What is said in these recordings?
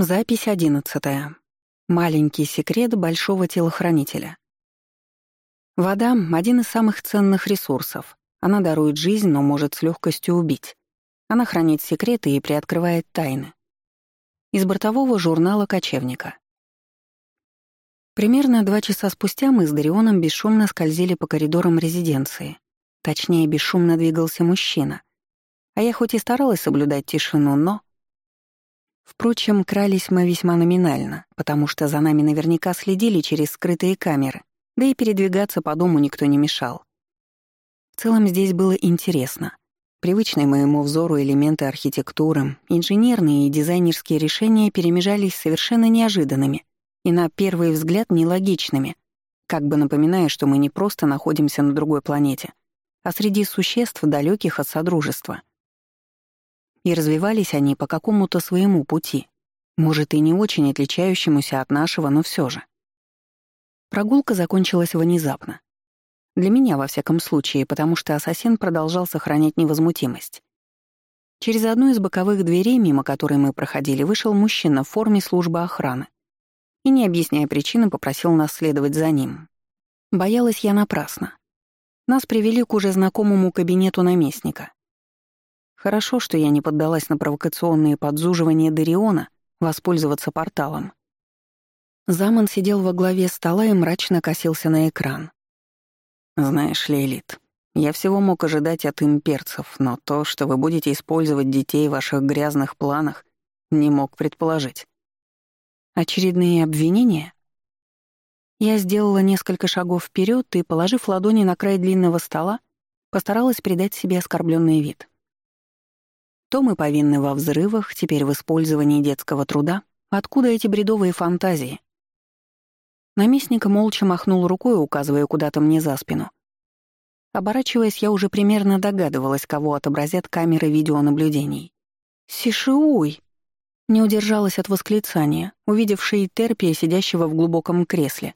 Запись одиннадцатая. Маленький секрет большого телохранителя. Вода — один из самых ценных ресурсов. Она дарует жизнь, но может с легкостью убить. Она хранит секреты и приоткрывает тайны. Из бортового журнала «Кочевника». Примерно два часа спустя мы с Дарионом бесшумно скользили по коридорам резиденции. Точнее, бесшумно двигался мужчина. А я хоть и старалась соблюдать тишину, но Впрочем, крались мы весьма номинально, потому что за нами наверняка следили через скрытые камеры, да и передвигаться по дому никто не мешал. В целом здесь было интересно. Привычные моему взору элементы архитектуры, инженерные и дизайнерские решения перемежались совершенно неожиданными и на первый взгляд нелогичными, как бы напоминая, что мы не просто находимся на другой планете, а среди существ, далеких от Содружества — и развивались они по какому-то своему пути, может, и не очень отличающемуся от нашего, но все же. Прогулка закончилась внезапно. Для меня, во всяком случае, потому что ассасин продолжал сохранять невозмутимость. Через одну из боковых дверей, мимо которой мы проходили, вышел мужчина в форме службы охраны и, не объясняя причины, попросил нас следовать за ним. Боялась я напрасно. Нас привели к уже знакомому кабинету наместника. Хорошо, что я не поддалась на провокационные подзуживания Дариона воспользоваться порталом. Заман сидел во главе стола и мрачно косился на экран. «Знаешь ли, Элит, я всего мог ожидать от имперцев, но то, что вы будете использовать детей в ваших грязных планах, не мог предположить. Очередные обвинения? Я сделала несколько шагов вперед и, положив ладони на край длинного стола, постаралась придать себе оскорбленный вид. То мы повинны во взрывах, теперь в использовании детского труда. Откуда эти бредовые фантазии? Наместник молча махнул рукой, указывая куда-то мне за спину. Оборачиваясь, я уже примерно догадывалась, кого отобразят камеры видеонаблюдений. «Сишиуй!» Не удержалась от восклицания, увидевшей Терпия, сидящего в глубоком кресле.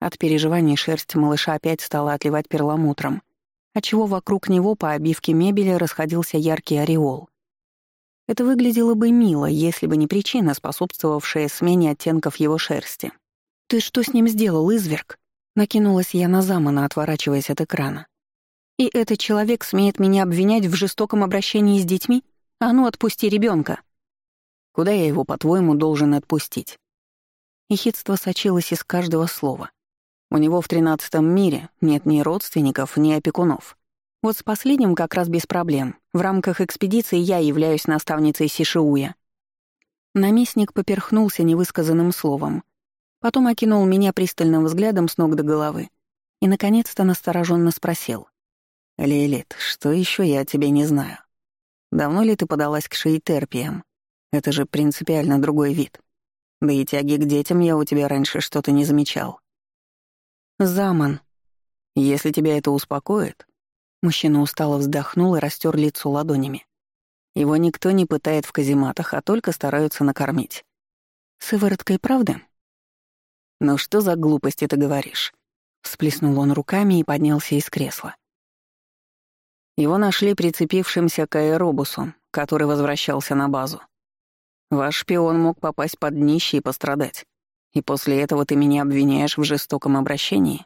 От переживаний шерсть малыша опять стала отливать перламутром — отчего вокруг него по обивке мебели расходился яркий ореол. Это выглядело бы мило, если бы не причина, способствовавшая смене оттенков его шерсти. «Ты что с ним сделал, изверг?» Накинулась я на Замана, отворачиваясь от экрана. «И этот человек смеет меня обвинять в жестоком обращении с детьми? А ну, отпусти ребенка. «Куда я его, по-твоему, должен отпустить?» Ехидство сочилось из каждого слова. У него в тринадцатом мире нет ни родственников, ни опекунов. Вот с последним как раз без проблем. В рамках экспедиции я являюсь наставницей Сишиуя. Наместник поперхнулся невысказанным словом. Потом окинул меня пристальным взглядом с ног до головы и, наконец-то, настороженно спросил. «Лилит, что еще я о тебе не знаю? Давно ли ты подалась к шейтерпиям? Это же принципиально другой вид. Да и тяги к детям я у тебя раньше что-то не замечал». «Заман». «Если тебя это успокоит...» Мужчина устало вздохнул и растер лицо ладонями. Его никто не пытает в казематах, а только стараются накормить. «Сывороткой правды?» «Ну что за глупости ты говоришь?» Всплеснул он руками и поднялся из кресла. Его нашли прицепившимся к аэробусу, который возвращался на базу. Ваш шпион мог попасть под днище и пострадать. И после этого ты меня обвиняешь в жестоком обращении?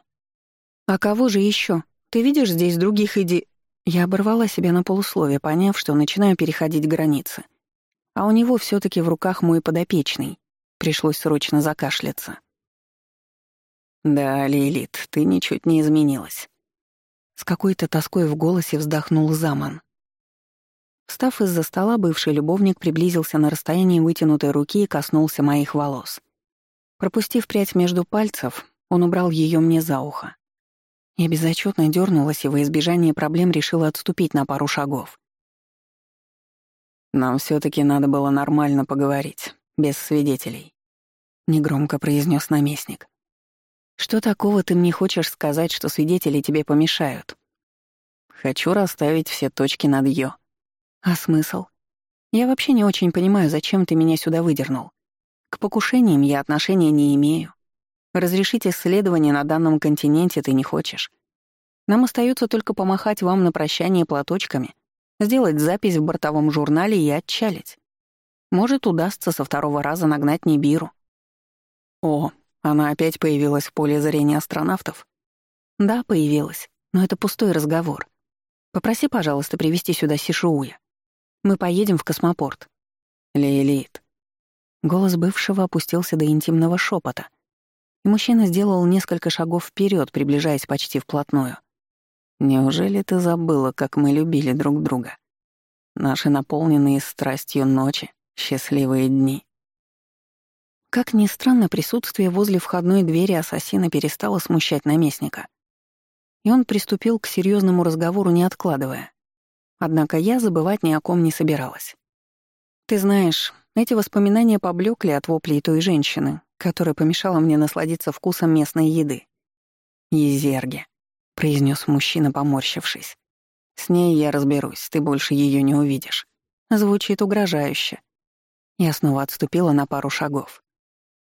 А кого же еще? Ты видишь здесь других иди... Я оборвала себя на полусловие, поняв, что начинаю переходить границы. А у него все таки в руках мой подопечный. Пришлось срочно закашляться. «Да, Лилит, ты ничуть не изменилась». С какой-то тоской в голосе вздохнул Заман. Встав из-за стола, бывший любовник приблизился на расстоянии вытянутой руки и коснулся моих волос. Пропустив прядь между пальцев, он убрал ее мне за ухо. Я безотчетно дернулась и во избежание проблем решила отступить на пару шагов. «Нам все таки надо было нормально поговорить, без свидетелей», — негромко произнес наместник. «Что такого ты мне хочешь сказать, что свидетели тебе помешают?» «Хочу расставить все точки над «ё». «А смысл? Я вообще не очень понимаю, зачем ты меня сюда выдернул. К покушениям я отношения не имею. Разрешить исследование на данном континенте ты не хочешь. Нам остается только помахать вам на прощание платочками, сделать запись в бортовом журнале и отчалить. Может, удастся со второго раза нагнать Нибиру. О, она опять появилась в поле зрения астронавтов? Да, появилась, но это пустой разговор. Попроси, пожалуйста, привести сюда Сишууя. Мы поедем в космопорт. Лилит. Голос бывшего опустился до интимного шепота, и мужчина сделал несколько шагов вперед, приближаясь почти вплотную. Неужели ты забыла, как мы любили друг друга? Наши наполненные страстью ночи, счастливые дни. Как ни странно, присутствие возле входной двери ассасина перестало смущать наместника. И он приступил к серьезному разговору, не откладывая. Однако я забывать ни о ком не собиралась. Ты знаешь, эти воспоминания поблекли от воплей той женщины, которая помешала мне насладиться вкусом местной еды. «Езерги», — произнес мужчина, поморщившись. «С ней я разберусь, ты больше ее не увидишь». Звучит угрожающе. Я снова отступила на пару шагов.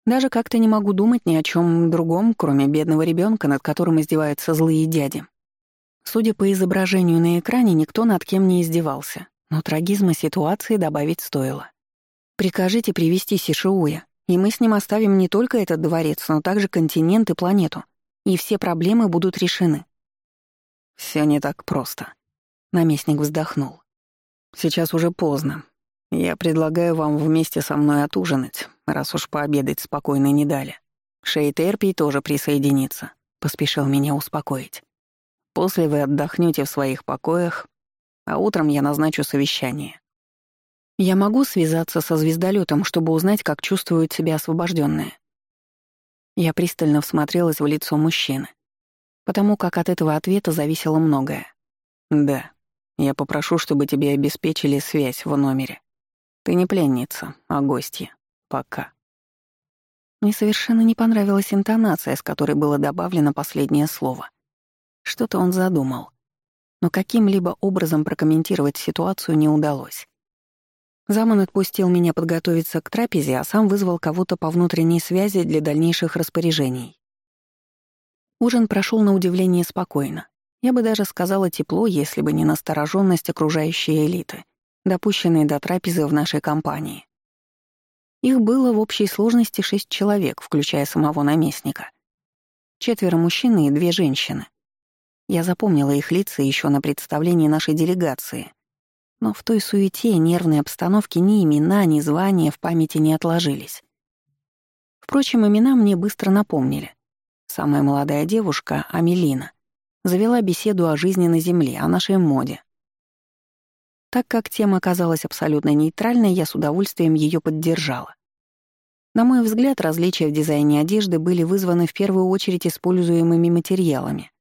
Даже как-то не могу думать ни о чем другом, кроме бедного ребенка, над которым издеваются злые дяди. Судя по изображению на экране, никто над кем не издевался, но трагизма ситуации добавить стоило. «Прикажите привести Сишиуя, и мы с ним оставим не только этот дворец, но также континент и планету, и все проблемы будут решены». «Всё не так просто», — наместник вздохнул. «Сейчас уже поздно. Я предлагаю вам вместе со мной отужинать, раз уж пообедать спокойно не дали. Эрпий тоже присоединится», — поспешил меня успокоить. После вы отдохнете в своих покоях, а утром я назначу совещание. Я могу связаться со звездолетом, чтобы узнать, как чувствуют себя освобожденные. Я пристально всмотрелась в лицо мужчины, потому как от этого ответа зависело многое. Да, я попрошу, чтобы тебе обеспечили связь в номере. Ты не пленница, а гостья. Пока. Мне совершенно не понравилась интонация, с которой было добавлено последнее слово. Что-то он задумал. Но каким-либо образом прокомментировать ситуацию не удалось. Заман отпустил меня подготовиться к трапезе, а сам вызвал кого-то по внутренней связи для дальнейших распоряжений. Ужин прошел на удивление спокойно. Я бы даже сказала тепло, если бы не настороженность окружающей элиты, допущенной до трапезы в нашей компании. Их было в общей сложности шесть человек, включая самого наместника. Четверо мужчин и две женщины. Я запомнила их лица еще на представлении нашей делегации. Но в той суете и нервной обстановке ни имена, ни звания в памяти не отложились. Впрочем, имена мне быстро напомнили. Самая молодая девушка, Амелина, завела беседу о жизни на Земле, о нашей моде. Так как тема оказалась абсолютно нейтральной, я с удовольствием ее поддержала. На мой взгляд, различия в дизайне одежды были вызваны в первую очередь используемыми материалами.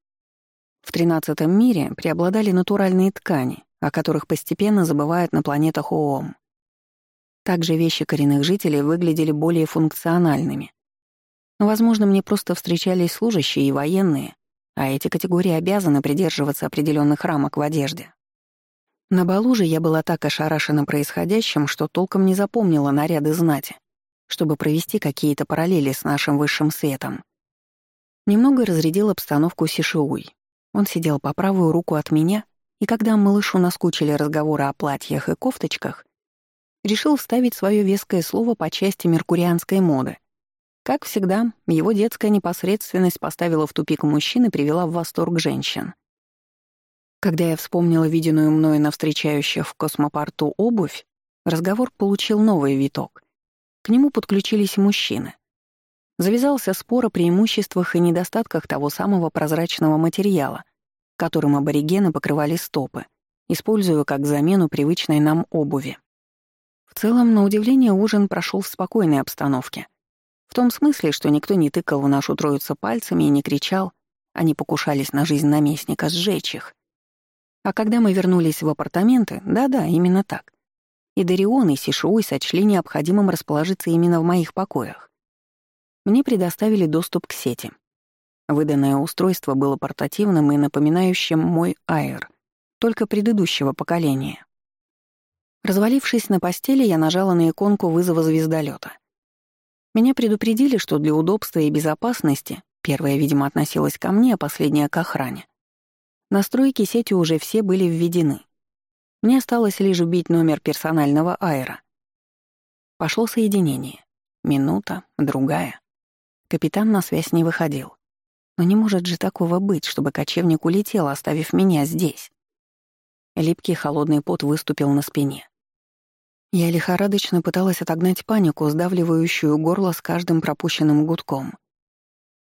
В XIII мире преобладали натуральные ткани, о которых постепенно забывают на планетах ООМ. Также вещи коренных жителей выглядели более функциональными. Но, возможно, мне просто встречались служащие и военные, а эти категории обязаны придерживаться определенных рамок в одежде. На балу же я была так ошарашена происходящим, что толком не запомнила наряды знати, чтобы провести какие-то параллели с нашим высшим светом. Немного разрядил обстановку Сишиуй. Он сидел по правую руку от меня, и когда малышу наскучили разговоры о платьях и кофточках, решил вставить свое веское слово по части меркурианской моды. Как всегда, его детская непосредственность поставила в тупик мужчин и привела в восторг женщин. Когда я вспомнила виденную мною на встречающих в космопорту обувь, разговор получил новый виток. К нему подключились мужчины. Завязался спор о преимуществах и недостатках того самого прозрачного материала, которым аборигены покрывали стопы, используя как замену привычной нам обуви. В целом, на удивление, ужин прошел в спокойной обстановке. В том смысле, что никто не тыкал в нашу троицу пальцами и не кричал, они покушались на жизнь наместника, сжечь их. А когда мы вернулись в апартаменты, да-да, именно так. И Дарион, и Сишуй сочли необходимым расположиться именно в моих покоях. Мне предоставили доступ к сети. Выданное устройство было портативным и напоминающим мой Air, только предыдущего поколения. Развалившись на постели, я нажала на иконку вызова звездолета. Меня предупредили, что для удобства и безопасности первая, видимо, относилась ко мне, а последняя — к охране. Настройки сети уже все были введены. Мне осталось лишь вбить номер персонального аэра. Пошло соединение. Минута, другая. Капитан на связь не выходил. Но не может же такого быть, чтобы кочевник улетел, оставив меня здесь. Липкий холодный пот выступил на спине. Я лихорадочно пыталась отогнать панику, сдавливающую горло с каждым пропущенным гудком.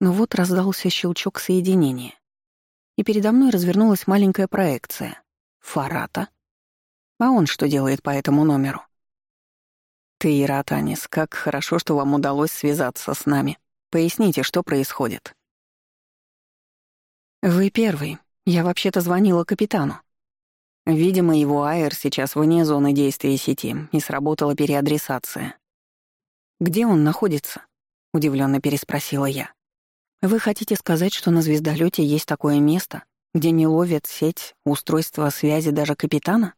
Но вот раздался щелчок соединения. И передо мной развернулась маленькая проекция. Фарата. А он что делает по этому номеру? «Ты, Иратанис, как хорошо, что вам удалось связаться с нами. Поясните, что происходит». «Вы первый. Я вообще-то звонила капитану. Видимо, его аэр сейчас вне зоны действия сети, и сработала переадресация. «Где он находится?» — удивленно переспросила я. «Вы хотите сказать, что на звездолете есть такое место, где не ловят сеть, устройство связи даже капитана?»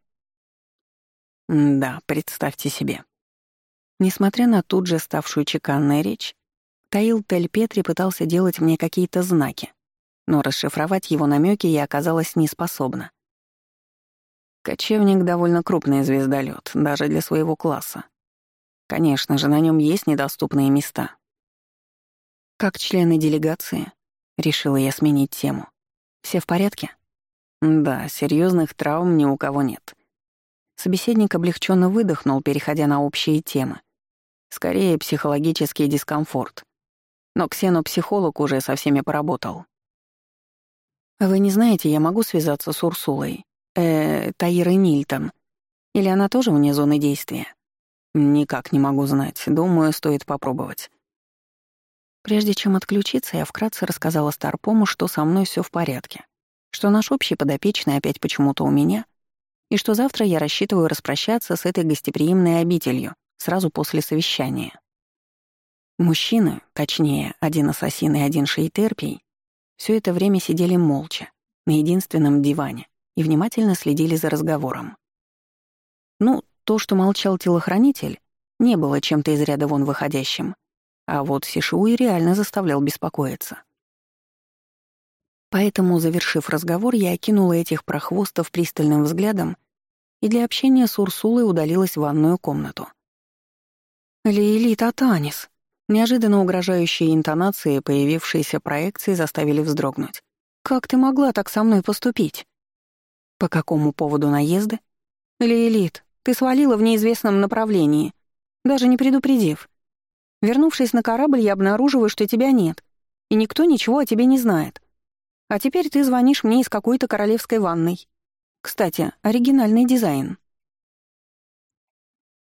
«Да, представьте себе», Несмотря на тут же ставшую чеканной речь, Таил Тель Петри пытался делать мне какие-то знаки, но расшифровать его намеки я оказалась неспособна. Кочевник — довольно крупный звездолет, даже для своего класса. Конечно же, на нем есть недоступные места. «Как члены делегации?» — решила я сменить тему. «Все в порядке?» «Да, серьезных травм ни у кого нет». Собеседник облегченно выдохнул, переходя на общие темы. Скорее, психологический дискомфорт. Но ксенопсихолог уже со всеми поработал. «Вы не знаете, я могу связаться с Урсулой, э, Таирой Нильтон? Или она тоже вне зоны действия?» «Никак не могу знать. Думаю, стоит попробовать». Прежде чем отключиться, я вкратце рассказала Старпому, что со мной все в порядке, что наш общий подопечный опять почему-то у меня, и что завтра я рассчитываю распрощаться с этой гостеприимной обителью, сразу после совещания. Мужчины, точнее, один ассасин и один шейтерпий, все это время сидели молча, на единственном диване, и внимательно следили за разговором. Ну, то, что молчал телохранитель, не было чем-то из ряда вон выходящим, а вот Сишуи реально заставлял беспокоиться. Поэтому, завершив разговор, я окинула этих прохвостов пристальным взглядом и для общения с Урсулой удалилась в ванную комнату. «Лилит Атанис!» Неожиданно угрожающие интонации, появившиеся проекции, заставили вздрогнуть. «Как ты могла так со мной поступить?» «По какому поводу наезды?» «Лилит, ты свалила в неизвестном направлении, даже не предупредив. Вернувшись на корабль, я обнаруживаю, что тебя нет, и никто ничего о тебе не знает. А теперь ты звонишь мне из какой-то королевской ванной. Кстати, оригинальный дизайн».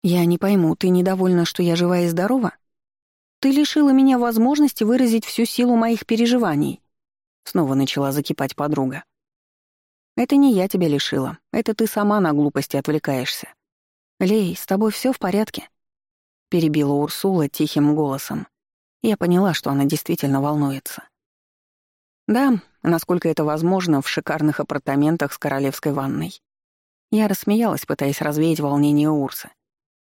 «Я не пойму, ты недовольна, что я жива и здорова? Ты лишила меня возможности выразить всю силу моих переживаний». Снова начала закипать подруга. «Это не я тебя лишила, это ты сама на глупости отвлекаешься. Лей, с тобой все в порядке?» Перебила Урсула тихим голосом. Я поняла, что она действительно волнуется. «Да, насколько это возможно, в шикарных апартаментах с королевской ванной». Я рассмеялась, пытаясь развеять волнение Урсы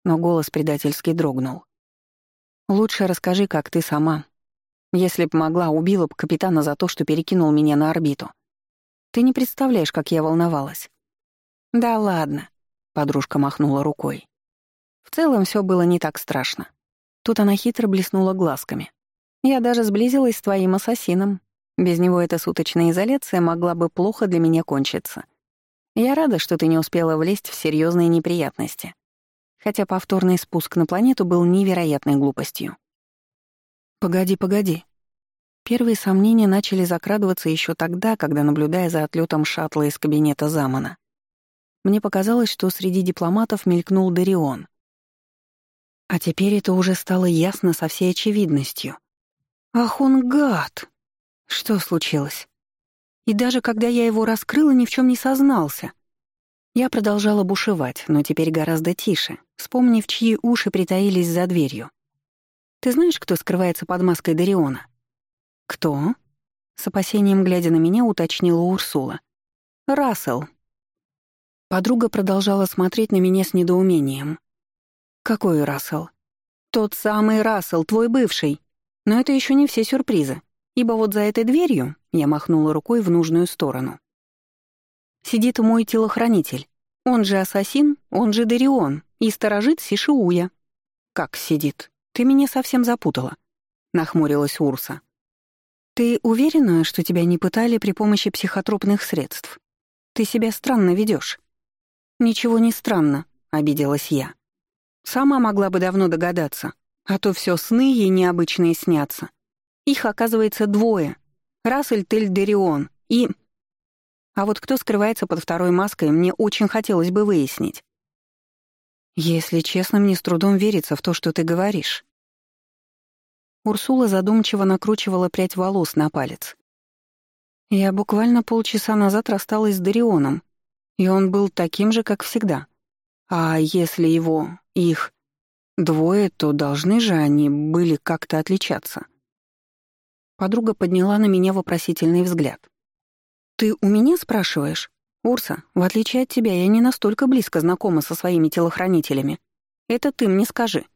но голос предательски дрогнул. «Лучше расскажи, как ты сама. Если б могла, убила б капитана за то, что перекинул меня на орбиту. Ты не представляешь, как я волновалась». «Да ладно», — подружка махнула рукой. «В целом все было не так страшно. Тут она хитро блеснула глазками. Я даже сблизилась с твоим ассасином. Без него эта суточная изоляция могла бы плохо для меня кончиться. Я рада, что ты не успела влезть в серьезные неприятности хотя повторный спуск на планету был невероятной глупостью. «Погоди, погоди». Первые сомнения начали закрадываться еще тогда, когда, наблюдая за отлетом шаттла из кабинета Замана, мне показалось, что среди дипломатов мелькнул Дарион. А теперь это уже стало ясно со всей очевидностью. «Ах он гад!» Что случилось? И даже когда я его раскрыла, ни в чем не сознался. Я продолжала бушевать, но теперь гораздо тише, вспомнив, чьи уши притаились за дверью. «Ты знаешь, кто скрывается под маской Дариона?» «Кто?» С опасением глядя на меня, уточнила Урсула. «Рассел». Подруга продолжала смотреть на меня с недоумением. «Какой Рассел?» «Тот самый Рассел, твой бывший. Но это еще не все сюрпризы, ибо вот за этой дверью...» Я махнула рукой в нужную сторону. Сидит мой телохранитель. Он же ассасин, он же Дарион, и сторожит Сишиуя. «Как сидит? Ты меня совсем запутала», — нахмурилась Урса. «Ты уверена, что тебя не пытали при помощи психотропных средств? Ты себя странно ведешь. «Ничего не странно», — обиделась я. «Сама могла бы давно догадаться, а то все сны ей необычные снятся. Их, оказывается, двое. Рассель Тельдерион и... А вот кто скрывается под второй маской, мне очень хотелось бы выяснить. Если честно, мне с трудом верится в то, что ты говоришь. Урсула задумчиво накручивала прядь волос на палец. Я буквально полчаса назад рассталась с Дарионом, и он был таким же, как всегда. А если его, их, двое, то должны же они были как-то отличаться. Подруга подняла на меня вопросительный взгляд. «Ты у меня спрашиваешь? Урса, в отличие от тебя, я не настолько близко знакома со своими телохранителями. Это ты мне скажи».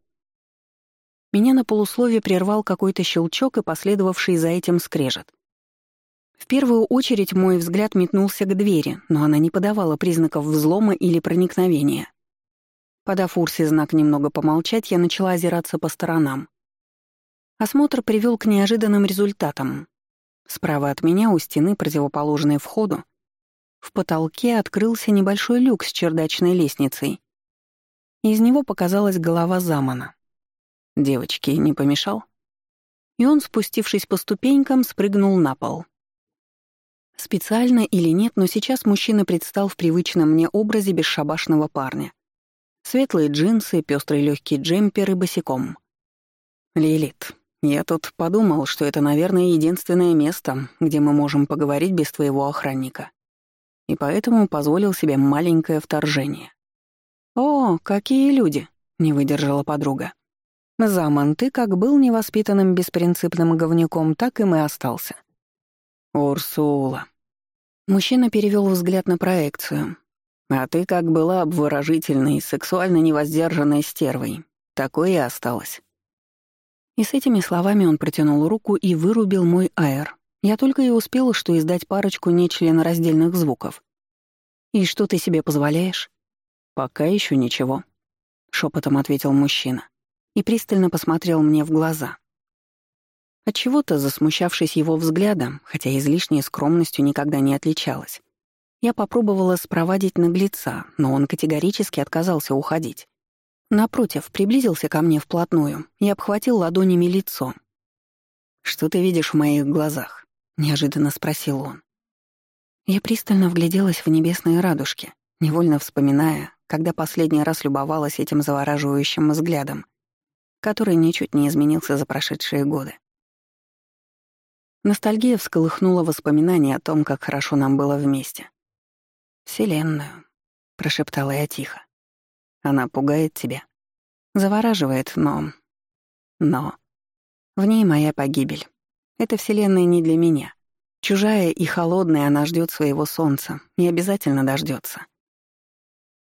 Меня на полусловие прервал какой-то щелчок и последовавший за этим скрежет. В первую очередь мой взгляд метнулся к двери, но она не подавала признаков взлома или проникновения. Подав Урсе знак немного помолчать, я начала озираться по сторонам. Осмотр привел к неожиданным результатам. Справа от меня, у стены, противоположной входу, в потолке открылся небольшой люк с чердачной лестницей. Из него показалась голова Замана. «Девочки, не помешал?» И он, спустившись по ступенькам, спрыгнул на пол. Специально или нет, но сейчас мужчина предстал в привычном мне образе бесшабашного парня. Светлые джинсы, пестрый легкий джемпер и босиком. «Лилит, я тут подумал, что это, наверное, единственное место, где мы можем поговорить без твоего охранника. И поэтому позволил себе маленькое вторжение. «О, какие люди!» — не выдержала подруга. «Заман, ты как был невоспитанным беспринципным говнюком, так и мы остался». «Урсула». Мужчина перевел взгляд на проекцию. «А ты как была обворожительной, сексуально невоздержанной стервой. Такое и осталось. И с этими словами он протянул руку и вырубил мой аэр. Я только и успела, что издать парочку нечленораздельных звуков. «И что ты себе позволяешь?» «Пока еще ничего», — шепотом ответил мужчина и пристально посмотрел мне в глаза. Отчего-то, засмущавшись его взглядом, хотя излишней скромностью никогда не отличалась, я попробовала спровадить наглеца, но он категорически отказался уходить. Напротив, приблизился ко мне вплотную и обхватил ладонями лицо. «Что ты видишь в моих глазах?» — неожиданно спросил он. Я пристально вгляделась в небесные радужки, невольно вспоминая, когда последний раз любовалась этим завораживающим взглядом, который ничуть не изменился за прошедшие годы. Ностальгия всколыхнула воспоминания о том, как хорошо нам было вместе. «Вселенную», — прошептала я тихо. Она пугает тебя. Завораживает, но... Но... В ней моя погибель. Эта вселенная не для меня. Чужая и холодная она ждет своего солнца. И обязательно дождется.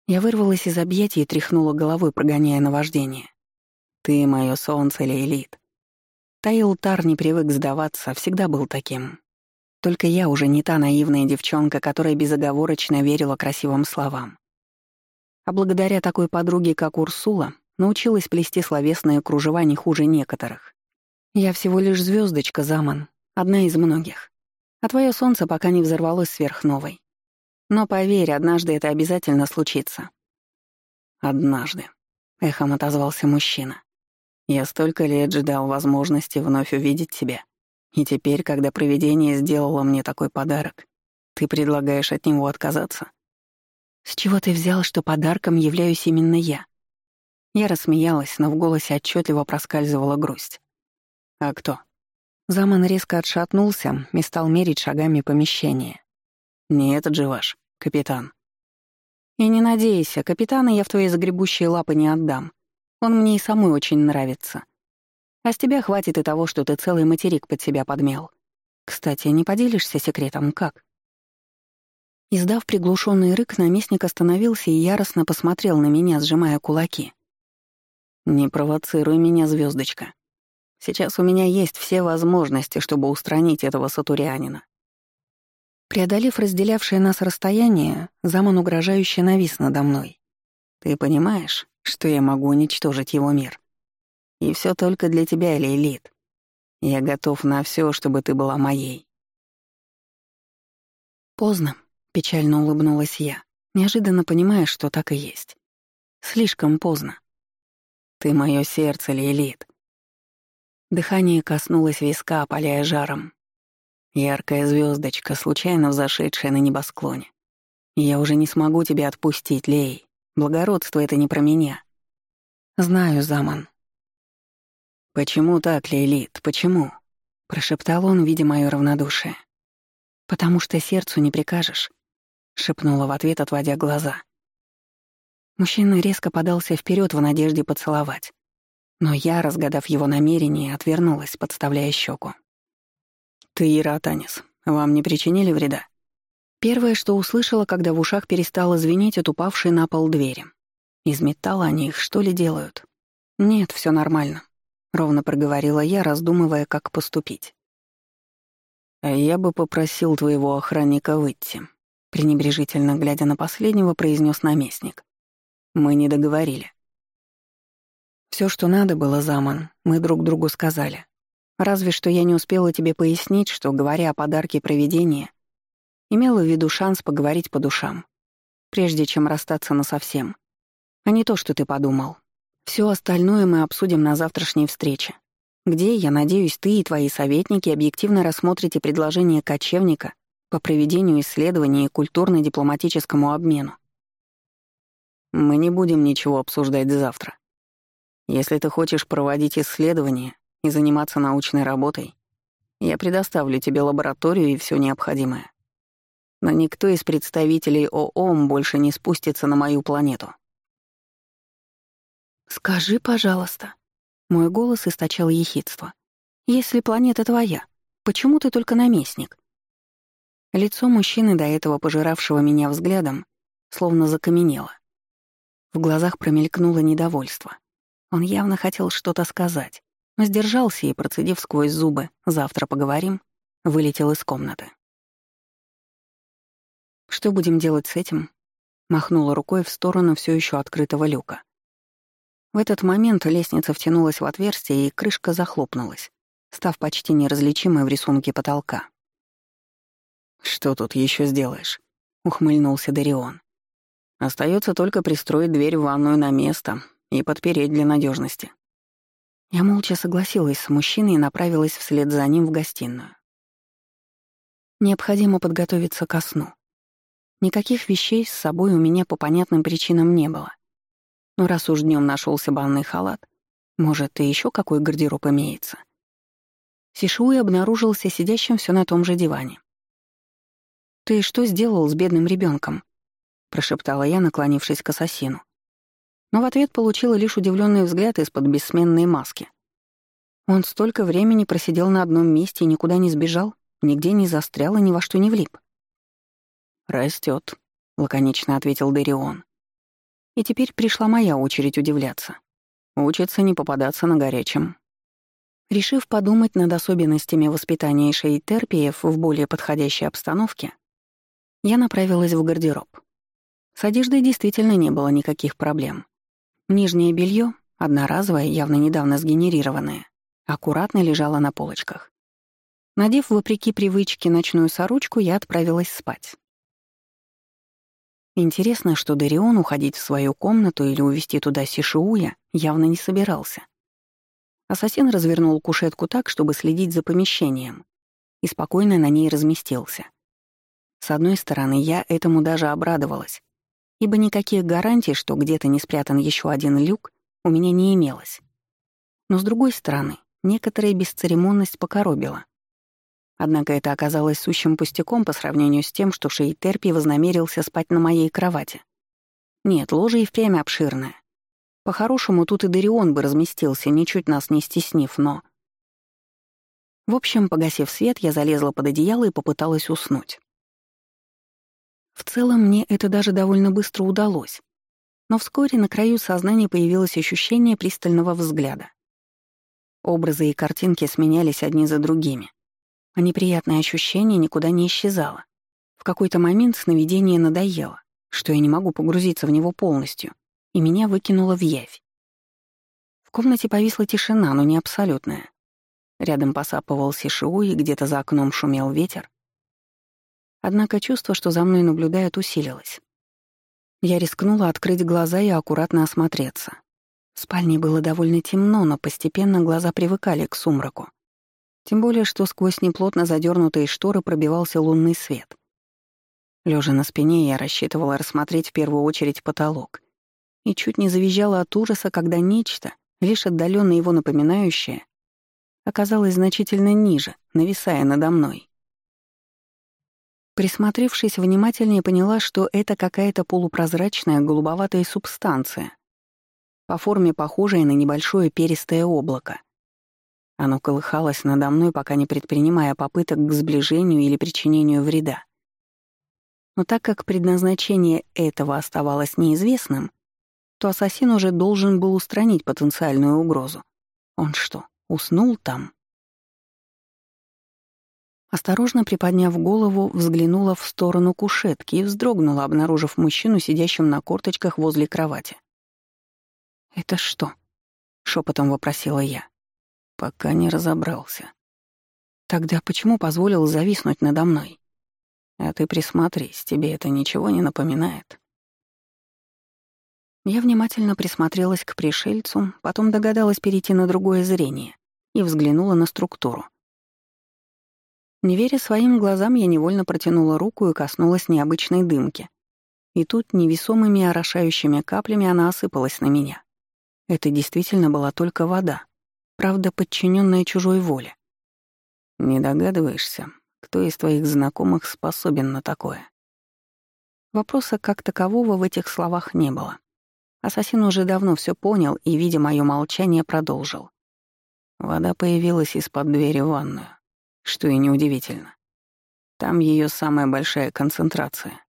Я вырвалась из объятий и тряхнула головой, прогоняя наваждение. «Ты — мое солнце, Лейлит». Таилтар не привык сдаваться, всегда был таким. Только я уже не та наивная девчонка, которая безоговорочно верила красивым словам. А благодаря такой подруге, как Урсула, научилась плести словесные кружева не хуже некоторых. Я всего лишь звездочка, Заман, одна из многих. А твое солнце пока не взорвалось сверхновой. Но поверь, однажды это обязательно случится. Однажды, — эхом отозвался мужчина. Я столько лет ждал возможности вновь увидеть тебя. И теперь, когда провидение сделало мне такой подарок, ты предлагаешь от него отказаться? «С чего ты взял, что подарком являюсь именно я?» Я рассмеялась, но в голосе отчетливо проскальзывала грусть. «А кто?» Заман резко отшатнулся и стал мерить шагами помещение. «Не этот же ваш, капитан». «И не надейся, капитана я в твои загребущие лапы не отдам. Он мне и самой очень нравится. А с тебя хватит и того, что ты целый материк под себя подмел. Кстати, не поделишься секретом, как?» Издав приглушенный рык, наместник остановился и яростно посмотрел на меня, сжимая кулаки. «Не провоцируй меня, звездочка. Сейчас у меня есть все возможности, чтобы устранить этого сатурянина». Преодолев разделявшее нас расстояние, Заман угрожающе навис надо мной. «Ты понимаешь, что я могу уничтожить его мир? И все только для тебя, Лилит. Я готов на все, чтобы ты была моей. Поздно, печально улыбнулась я, неожиданно понимая, что так и есть. Слишком поздно. Ты мое сердце, Лилит. Дыхание коснулось виска, опаляя жаром. Яркая звездочка, случайно взошедшая на небосклоне. Я уже не смогу тебя отпустить, Лей. Благородство — это не про меня. Знаю, Заман, «Почему так, Лейлит, почему?» — прошептал он, видя моё равнодушие. «Потому что сердцу не прикажешь», — шепнула в ответ, отводя глаза. Мужчина резко подался вперед в надежде поцеловать. Но я, разгадав его намерение, отвернулась, подставляя щеку. «Ты, Ира Атанис, вам не причинили вреда?» Первое, что услышала, когда в ушах перестало звенеть от упавшей на пол двери. Из металла они их что ли делают? Нет, все нормально. Ровно проговорила я, раздумывая, как поступить. «А я бы попросил твоего охранника выйти», — пренебрежительно глядя на последнего, произнес наместник. «Мы не договорили». Все, что надо было, Заман, мы друг другу сказали. Разве что я не успела тебе пояснить, что, говоря о подарке проведения, имела в виду шанс поговорить по душам, прежде чем расстаться насовсем. А не то, что ты подумал. Все остальное мы обсудим на завтрашней встрече, где, я надеюсь, ты и твои советники объективно рассмотрите предложение кочевника по проведению исследований и культурно-дипломатическому обмену. Мы не будем ничего обсуждать завтра. Если ты хочешь проводить исследования и заниматься научной работой, я предоставлю тебе лабораторию и все необходимое. Но никто из представителей ООМ больше не спустится на мою планету. «Скажи, пожалуйста». Мой голос источал ехидство. «Если планета твоя, почему ты только наместник?» Лицо мужчины, до этого пожиравшего меня взглядом, словно закаменело. В глазах промелькнуло недовольство. Он явно хотел что-то сказать, но сдержался и, процедив сквозь зубы «завтра поговорим», вылетел из комнаты. «Что будем делать с этим?» Махнула рукой в сторону все еще открытого люка. В этот момент лестница втянулась в отверстие, и крышка захлопнулась, став почти неразличимой в рисунке потолка. «Что тут еще сделаешь?» — ухмыльнулся Дарион. Остается только пристроить дверь в ванную на место и подпереть для надежности. Я молча согласилась с мужчиной и направилась вслед за ним в гостиную. Необходимо подготовиться ко сну. Никаких вещей с собой у меня по понятным причинам не было. Но раз уж днем нашелся банный халат, может, и еще какой гардероб имеется. Сишуи обнаружился сидящим все на том же диване. «Ты что сделал с бедным ребенком? прошептала я, наклонившись к ассасину. Но в ответ получила лишь удивленный взгляд из-под бессменной маски. Он столько времени просидел на одном месте и никуда не сбежал, нигде не застрял и ни во что не влип. Растет, лаконично ответил Дарион. И теперь пришла моя очередь удивляться. Учится не попадаться на горячем. Решив подумать над особенностями воспитания шейтерпиев в более подходящей обстановке, я направилась в гардероб. С одеждой действительно не было никаких проблем. Нижнее белье, одноразовое, явно недавно сгенерированное, аккуратно лежало на полочках. Надев, вопреки привычке, ночную сорочку, я отправилась спать. Интересно, что Дарион уходить в свою комнату или увести туда Сишиуя явно не собирался. Ассасин развернул кушетку так, чтобы следить за помещением, и спокойно на ней разместился. С одной стороны, я этому даже обрадовалась, ибо никаких гарантий, что где-то не спрятан еще один люк, у меня не имелось. Но с другой стороны, некоторая бесцеремонность покоробила. Однако это оказалось сущим пустяком по сравнению с тем, что Шейтерпи вознамерился спать на моей кровати. Нет, ложа и впрямь обширная. По-хорошему, тут и Дарион бы разместился, ничуть нас не стеснив, но... В общем, погасив свет, я залезла под одеяло и попыталась уснуть. В целом, мне это даже довольно быстро удалось. Но вскоре на краю сознания появилось ощущение пристального взгляда. Образы и картинки сменялись одни за другими а неприятное ощущение никуда не исчезало. В какой-то момент сновидение надоело, что я не могу погрузиться в него полностью, и меня выкинуло в явь. комнате повисла тишина, но не абсолютная. Рядом посапывал Сишиу, и где-то за окном шумел ветер. Однако чувство, что за мной наблюдают, усилилось. Я рискнула открыть глаза и аккуратно осмотреться. В спальне было довольно темно, но постепенно глаза привыкали к сумраку. Тем более, что сквозь неплотно задернутые шторы пробивался лунный свет. Лежа на спине, я рассчитывала рассмотреть в первую очередь потолок. И чуть не завизжала от ужаса, когда нечто, лишь отдаленно его напоминающее, оказалось значительно ниже, нависая надо мной. Присмотревшись внимательнее, поняла, что это какая-то полупрозрачная голубоватая субстанция, по форме похожая на небольшое перистое облако. Оно колыхалось надо мной, пока не предпринимая попыток к сближению или причинению вреда. Но так как предназначение этого оставалось неизвестным, то ассасин уже должен был устранить потенциальную угрозу. Он что, уснул там? Осторожно приподняв голову, взглянула в сторону кушетки и вздрогнула, обнаружив мужчину, сидящим на корточках возле кровати. «Это что?» — шепотом вопросила я. «Пока не разобрался». «Тогда почему позволил зависнуть надо мной?» А ты присмотрись, тебе это ничего не напоминает?» Я внимательно присмотрелась к пришельцу, потом догадалась перейти на другое зрение и взглянула на структуру. Не веря своим глазам, я невольно протянула руку и коснулась необычной дымки. И тут невесомыми орошающими каплями она осыпалась на меня. Это действительно была только вода, правда, подчиненная чужой воле. «Не догадываешься, кто из твоих знакомых способен на такое? Вопроса как такового в этих словах не было. Ассасин уже давно все понял и, видя мое молчание, продолжил. Вода появилась из-под двери в ванную, что и неудивительно. Там ее самая большая концентрация.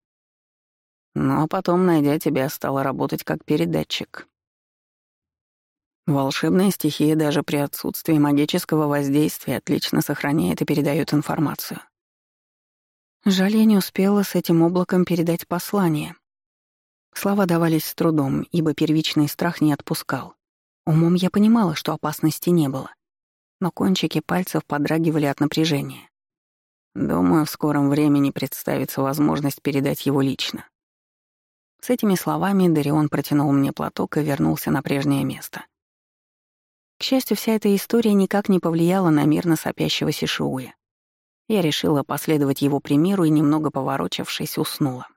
Ну а потом, найдя тебя, стала работать как передатчик. Волшебная стихия даже при отсутствии магического воздействия отлично сохраняет и передает информацию. Жаль, я не успела с этим облаком передать послание. Слова давались с трудом, ибо первичный страх не отпускал. Умом я понимала, что опасности не было, но кончики пальцев подрагивали от напряжения. Думаю, в скором времени представится возможность передать его лично. С этими словами Дарион протянул мне платок и вернулся на прежнее место. К счастью, вся эта история никак не повлияла на мирно сопящего Сишиуя. Я решила последовать его примеру и, немного поворочившись, уснула.